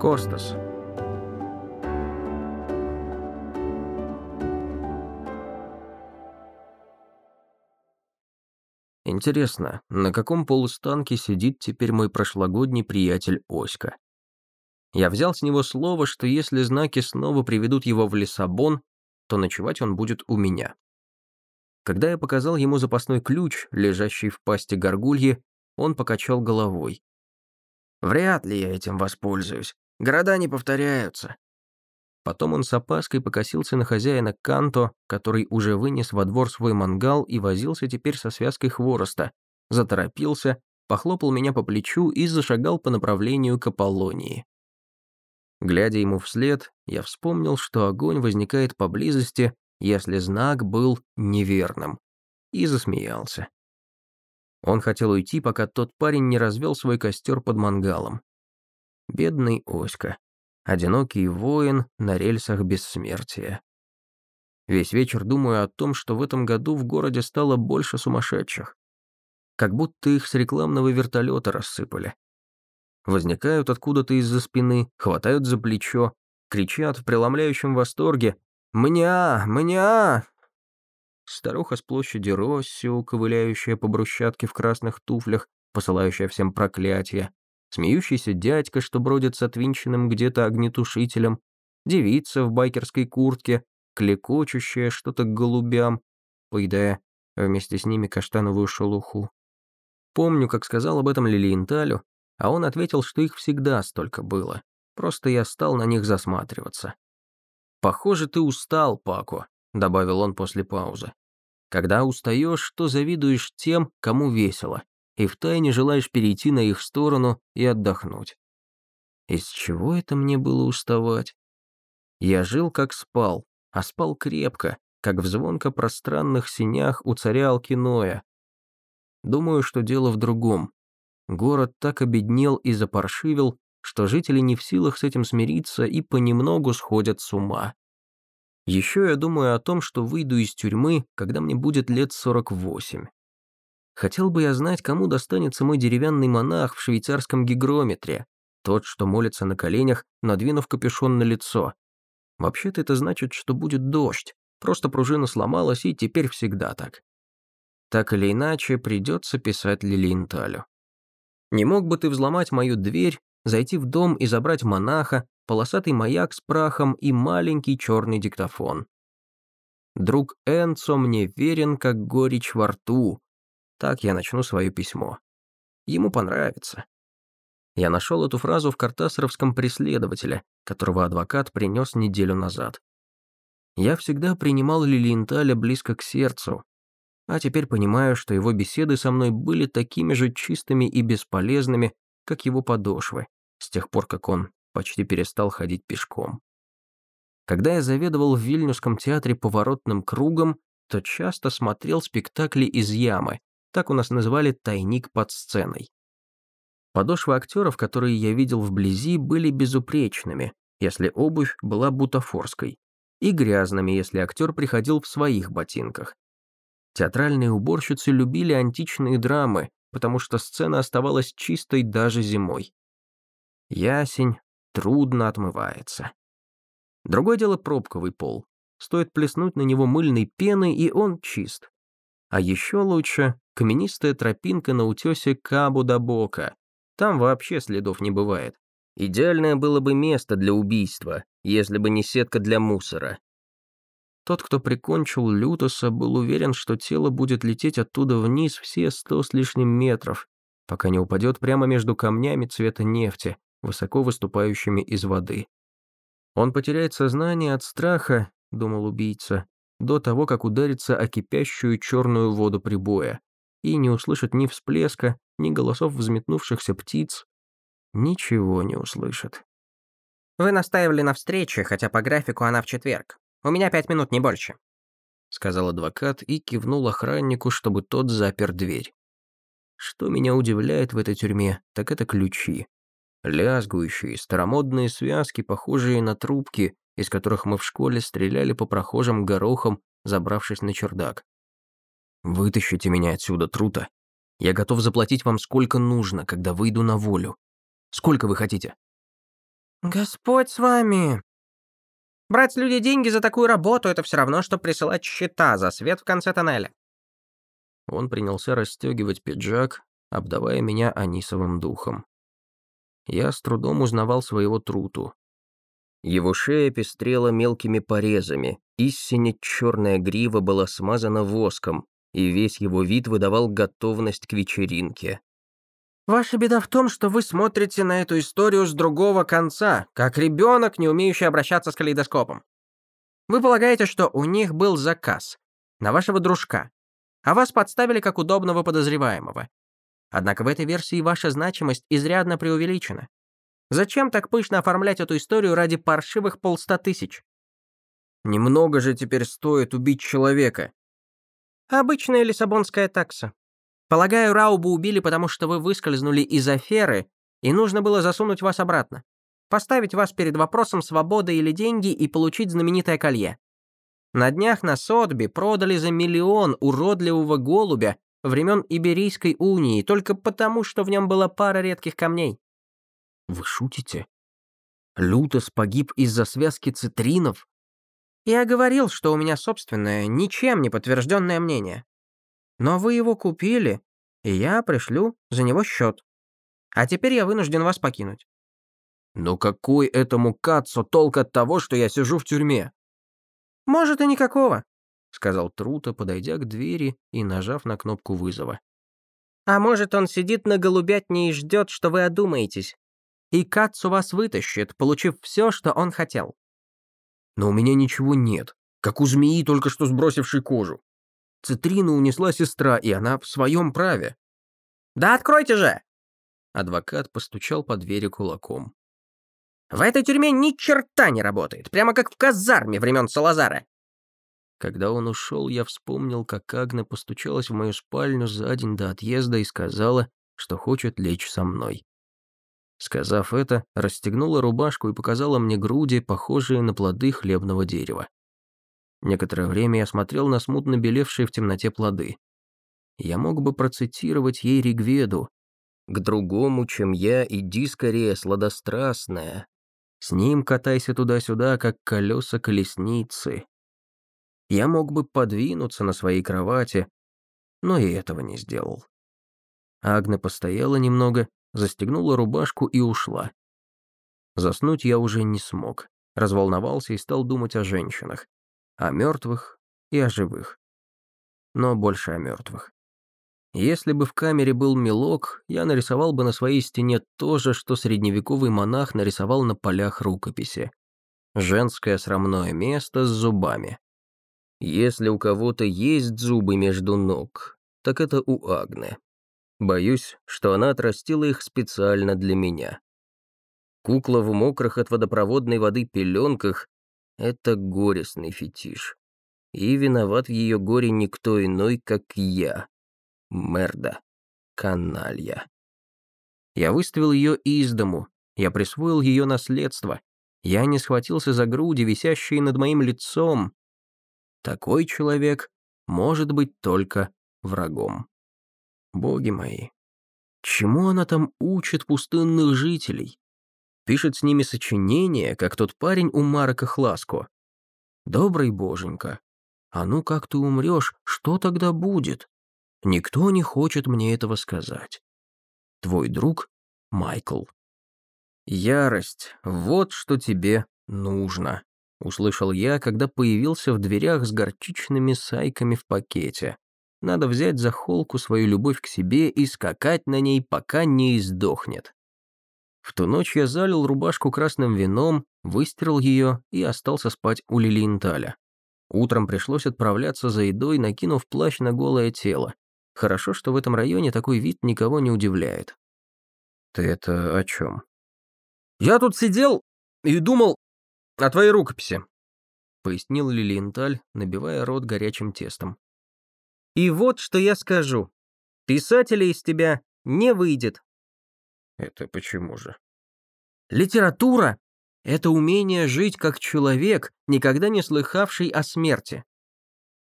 Костас. Интересно, на каком полустанке сидит теперь мой прошлогодний приятель Оська? Я взял с него слово, что если знаки снова приведут его в Лиссабон, то ночевать он будет у меня. Когда я показал ему запасной ключ, лежащий в пасти горгульи, он покачал головой. «Вряд ли я этим воспользуюсь. Города не повторяются». Потом он с опаской покосился на хозяина Канто, который уже вынес во двор свой мангал и возился теперь со связкой хвороста, заторопился, похлопал меня по плечу и зашагал по направлению к Аполлонии. Глядя ему вслед, я вспомнил, что огонь возникает поблизости, если знак был неверным, и засмеялся. Он хотел уйти, пока тот парень не развел свой костер под мангалом. Бедный Оська. Одинокий воин на рельсах бессмертия. Весь вечер думаю о том, что в этом году в городе стало больше сумасшедших. Как будто их с рекламного вертолета рассыпали. Возникают откуда-то из-за спины, хватают за плечо, кричат в преломляющем восторге «Мня! Мня!» Старуха с площади Россио, ковыляющая по брусчатке в красных туфлях, посылающая всем проклятия, смеющийся дядька, что бродит с отвинченным где-то огнетушителем, девица в байкерской куртке, клекочущая что-то к голубям, поедая вместе с ними каштановую шелуху. Помню, как сказал об этом Лилиенталю, а он ответил, что их всегда столько было. Просто я стал на них засматриваться. «Похоже, ты устал, Пако», — добавил он после паузы. «Когда устаешь, то завидуешь тем, кому весело, и втайне желаешь перейти на их сторону и отдохнуть. Из чего это мне было уставать? Я жил как спал, а спал крепко, как в звонко пространных синях у царя Алкиноя. Думаю, что дело в другом. Город так обеднел и запаршивил, что жители не в силах с этим смириться и понемногу сходят с ума. Еще я думаю о том, что выйду из тюрьмы, когда мне будет лет 48. Хотел бы я знать, кому достанется мой деревянный монах в швейцарском гигрометре, тот, что молится на коленях, надвинув капюшон на лицо. Вообще-то это значит, что будет дождь, просто пружина сломалась и теперь всегда так. Так или иначе, придется писать Лилинталю. Не мог бы ты взломать мою дверь, зайти в дом и забрать монаха, полосатый маяк с прахом и маленький черный диктофон. Друг Энцо мне верен, как горечь во рту. Так я начну свое письмо. Ему понравится. Я нашел эту фразу в картасаровском преследователе, которого адвокат принес неделю назад. Я всегда принимал Лилиенталя близко к сердцу, а теперь понимаю, что его беседы со мной были такими же чистыми и бесполезными, как его подошвы, с тех пор, как он почти перестал ходить пешком. Когда я заведовал в Вильнюсском театре поворотным кругом, то часто смотрел спектакли из ямы, так у нас называли «тайник под сценой». Подошвы актеров, которые я видел вблизи, были безупречными, если обувь была бутафорской, и грязными, если актер приходил в своих ботинках. Театральные уборщицы любили античные драмы, потому что сцена оставалась чистой даже зимой. Ясень трудно отмывается. Другое дело пробковый пол. Стоит плеснуть на него мыльной пеной, и он чист. А еще лучше каменистая тропинка на утесе Кабу-да-Бока. Там вообще следов не бывает. Идеальное было бы место для убийства, если бы не сетка для мусора. Тот, кто прикончил Лютоса, был уверен, что тело будет лететь оттуда вниз все сто с лишним метров, пока не упадет прямо между камнями цвета нефти, высоко выступающими из воды. Он потеряет сознание от страха, думал убийца, до того, как ударится о кипящую черную воду прибоя, и не услышит ни всплеска, ни голосов взметнувшихся птиц. Ничего не услышит. «Вы настаивали на встрече, хотя по графику она в четверг. У меня пять минут, не больше», — сказал адвокат и кивнул охраннику, чтобы тот запер дверь. Что меня удивляет в этой тюрьме, так это ключи. Лязгующие, старомодные связки, похожие на трубки, из которых мы в школе стреляли по прохожим горохом, забравшись на чердак. «Вытащите меня отсюда, Трута. Я готов заплатить вам сколько нужно, когда выйду на волю. Сколько вы хотите?» «Господь с вами!» «Брать с людей деньги за такую работу — это все равно, что присылать счета за свет в конце тоннеля». Он принялся расстегивать пиджак, обдавая меня анисовым духом. Я с трудом узнавал своего труту. Его шея пестрела мелкими порезами, истине черная грива была смазана воском, и весь его вид выдавал готовность к вечеринке. «Ваша беда в том, что вы смотрите на эту историю с другого конца, как ребенок, не умеющий обращаться с калейдоскопом. Вы полагаете, что у них был заказ на вашего дружка, а вас подставили как удобного подозреваемого. Однако в этой версии ваша значимость изрядно преувеличена. Зачем так пышно оформлять эту историю ради паршивых полста тысяч? Немного же теперь стоит убить человека. Обычная лиссабонская такса. Полагаю, Раубу убили, потому что вы выскользнули из аферы, и нужно было засунуть вас обратно. Поставить вас перед вопросом свободы или деньги и получить знаменитое колье. На днях на Сотби продали за миллион уродливого голубя времен Иберийской унии только потому, что в нем была пара редких камней. Вы шутите? Лютос погиб из-за связки цитринов? Я говорил, что у меня собственное, ничем не подтвержденное мнение. Но вы его купили, и я пришлю за него счет. А теперь я вынужден вас покинуть. Но какой этому Кацо толк от того, что я сижу в тюрьме? Может, и никакого, сказал Трута, подойдя к двери и нажав на кнопку вызова. А может, он сидит на голубятне и ждет, что вы одумаетесь. И Кацу вас вытащит, получив все, что он хотел. Но у меня ничего нет, как у змеи, только что сбросившей кожу. Цитрину унесла сестра, и она в своем праве. «Да откройте же!» Адвокат постучал по двери кулаком. «В этой тюрьме ни черта не работает, прямо как в казарме времен Салазара». Когда он ушел, я вспомнил, как Агна постучалась в мою спальню за день до отъезда и сказала, что хочет лечь со мной. Сказав это, расстегнула рубашку и показала мне груди, похожие на плоды хлебного дерева. Некоторое время я смотрел на смутно белевшие в темноте плоды. Я мог бы процитировать ей Ригведу. «К другому, чем я, иди скорее, сладострастная. С ним катайся туда-сюда, как колеса колесницы». Я мог бы подвинуться на своей кровати, но и этого не сделал. Агна постояла немного, застегнула рубашку и ушла. Заснуть я уже не смог, разволновался и стал думать о женщинах, о мертвых и о живых. Но больше о мертвых. Если бы в камере был мелок, я нарисовал бы на своей стене то же, что средневековый монах нарисовал на полях рукописи. Женское срамное место с зубами. Если у кого-то есть зубы между ног, так это у Агны. Боюсь, что она отрастила их специально для меня. Кукла в мокрых от водопроводной воды пеленках — это горестный фетиш. И виноват в ее горе никто иной, как я. Мерда. Каналья. Я выставил ее из дому. Я присвоил ее наследство. Я не схватился за груди, висящие над моим лицом. Такой человек может быть только врагом. Боги мои, чему она там учит пустынных жителей? Пишет с ними сочинения, как тот парень у Марка Хласко. Добрый боженька, а ну как ты умрешь, что тогда будет? Никто не хочет мне этого сказать. Твой друг Майкл. Ярость, вот что тебе нужно, услышал я, когда появился в дверях с горчичными сайками в пакете. Надо взять за холку свою любовь к себе и скакать на ней, пока не издохнет. В ту ночь я залил рубашку красным вином, выстирал ее и остался спать у Лилиенталя. Утром пришлось отправляться за едой, накинув плащ на голое тело. Хорошо, что в этом районе такой вид никого не удивляет. Ты это о чем? Я тут сидел и думал о твоей рукописи, пояснил Лилиенталь, набивая рот горячим тестом. И вот что я скажу. Писателя из тебя не выйдет. Это почему же? Литература — это умение жить как человек, никогда не слыхавший о смерти.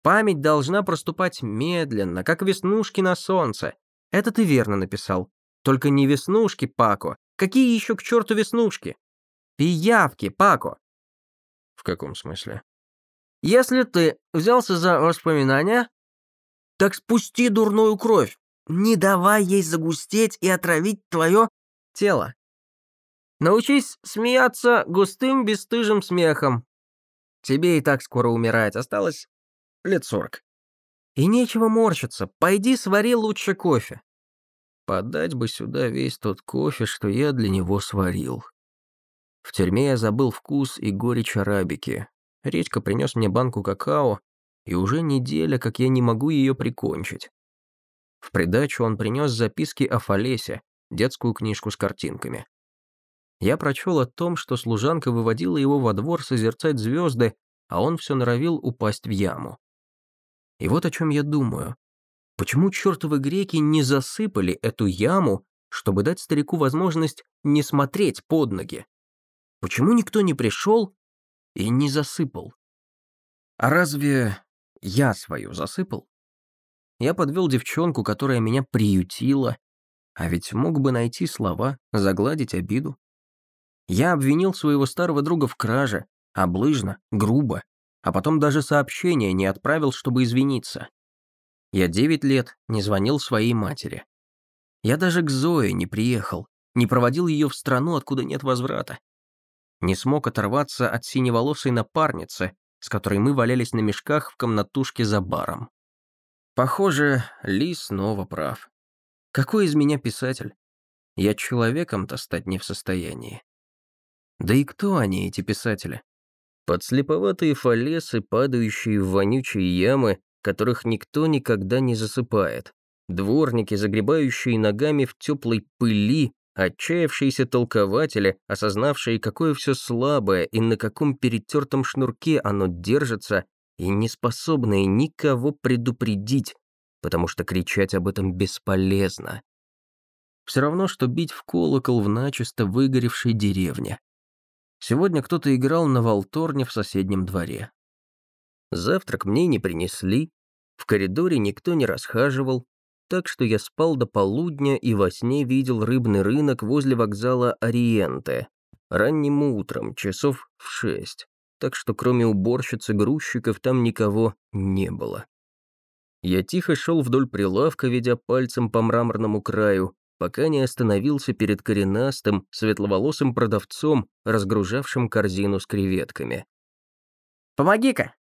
Память должна проступать медленно, как веснушки на солнце. Это ты верно написал. Только не веснушки, Пако. Какие еще к черту веснушки? Пиявки, Пако. В каком смысле? Если ты взялся за воспоминания, так спусти дурную кровь. Не давай ей загустеть и отравить твое тело. Научись смеяться густым бесстыжим смехом. Тебе и так скоро умирать, осталось лет сорок. И нечего морщиться, пойди свари лучше кофе. Подать бы сюда весь тот кофе, что я для него сварил. В тюрьме я забыл вкус и горечь арабики. Редька принес мне банку какао, и уже неделя, как я не могу ее прикончить. В придачу он принес записки о Фалесе, детскую книжку с картинками. Я прочел о том, что служанка выводила его во двор созерцать звезды, а он все норовил упасть в яму. И вот о чем я думаю. Почему чертовы греки не засыпали эту яму, чтобы дать старику возможность не смотреть под ноги? Почему никто не пришел и не засыпал? А разве я свою засыпал? Я подвел девчонку, которая меня приютила, а ведь мог бы найти слова, загладить обиду. Я обвинил своего старого друга в краже, облыжно, грубо, а потом даже сообщение не отправил, чтобы извиниться. Я девять лет не звонил своей матери. Я даже к Зое не приехал, не проводил ее в страну, откуда нет возврата. Не смог оторваться от синеволосой напарницы, с которой мы валялись на мешках в комнатушке за баром. Похоже, Ли снова прав. Какой из меня писатель? Я человеком-то стать не в состоянии. Да и кто они, эти писатели? Подслеповатые фалесы, падающие в вонючие ямы, которых никто никогда не засыпает. Дворники, загребающие ногами в теплой пыли, отчаявшиеся толкователи, осознавшие, какое все слабое и на каком перетертом шнурке оно держится, и не способные никого предупредить, потому что кричать об этом бесполезно. Все равно, что бить в колокол в начисто выгоревшей деревне. Сегодня кто-то играл на волторне в соседнем дворе. Завтрак мне не принесли, в коридоре никто не расхаживал, так что я спал до полудня и во сне видел рыбный рынок возле вокзала Ориенте, ранним утром, часов в шесть, так что кроме уборщицы грузчиков там никого не было. Я тихо шел вдоль прилавка, ведя пальцем по мраморному краю, пока не остановился перед коренастым, светловолосым продавцом, разгружавшим корзину с креветками. «Помоги-ка!» —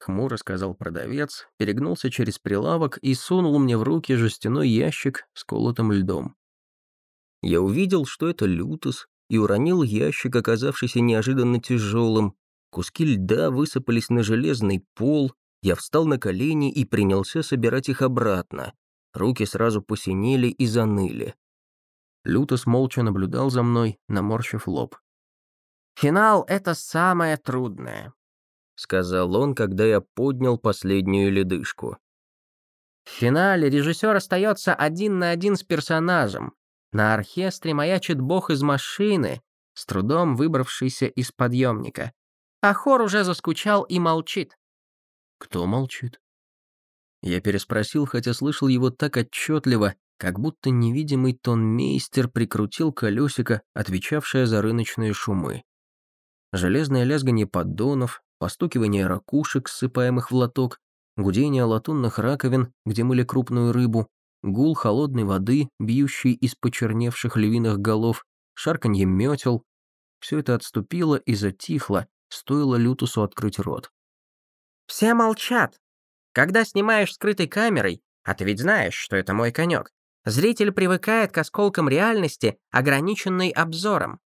хмуро сказал продавец, перегнулся через прилавок и сунул мне в руки жестяной ящик с колотым льдом. Я увидел, что это лютус, и уронил ящик, оказавшийся неожиданно тяжелым. Куски льда высыпались на железный пол, я встал на колени и принялся собирать их обратно, Руки сразу посинели и заныли. Лютос молча наблюдал за мной, наморщив лоб. «Финал — это самое трудное», — сказал он, когда я поднял последнюю ледышку. В финале режиссер остается один на один с персонажем. На оркестре маячит бог из машины, с трудом выбравшийся из подъемника. А хор уже заскучал и молчит. «Кто молчит?» Я переспросил, хотя слышал его так отчетливо, как будто невидимый тонмейстер прикрутил колесико, отвечавшее за рыночные шумы. Железное лязганье поддонов, постукивание ракушек, ссыпаемых в лоток, гудение латунных раковин, где мыли крупную рыбу, гул холодной воды, бьющий из почерневших львиных голов, шарканье метел. Все это отступило и затихло, стоило Лютусу открыть рот. «Все молчат», когда снимаешь скрытой камерой, а ты ведь знаешь, что это мой конек, зритель привыкает к осколкам реальности, ограниченной обзором.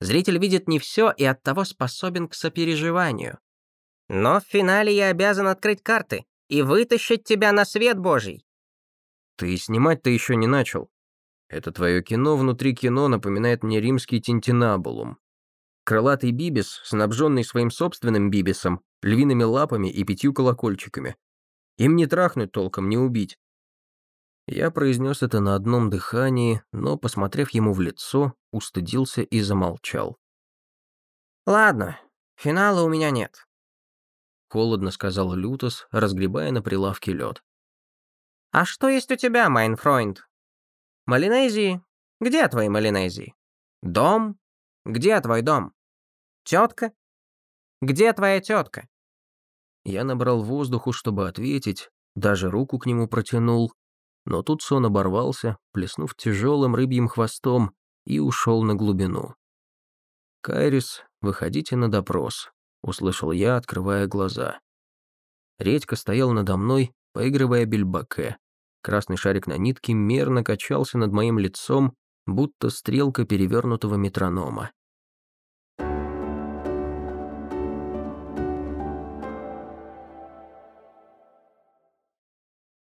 Зритель видит не все и оттого способен к сопереживанию. Но в финале я обязан открыть карты и вытащить тебя на свет Божий. Ты снимать-то еще не начал. Это твое кино внутри кино напоминает мне римский тентинабулум. Крылатый бибис, снабженный своим собственным бибисом, львиными лапами и пятью колокольчиками, им не трахнуть толком, не убить. Я произнес это на одном дыхании, но, посмотрев ему в лицо, устыдился и замолчал. «Ладно, финала у меня нет», — холодно сказал Лютас, разгребая на прилавке лед. «А что есть у тебя, mein Freund? Малинезии? Где твои Малинезии? Дом? Где твой дом? Тетка? Где твоя тетка? Я набрал воздуху, чтобы ответить, даже руку к нему протянул, но тут сон оборвался, плеснув тяжелым рыбьим хвостом, и ушел на глубину. «Кайрис, выходите на допрос», — услышал я, открывая глаза. Редька стоял надо мной, поигрывая бельбаке. Красный шарик на нитке мерно качался над моим лицом, будто стрелка перевернутого метронома.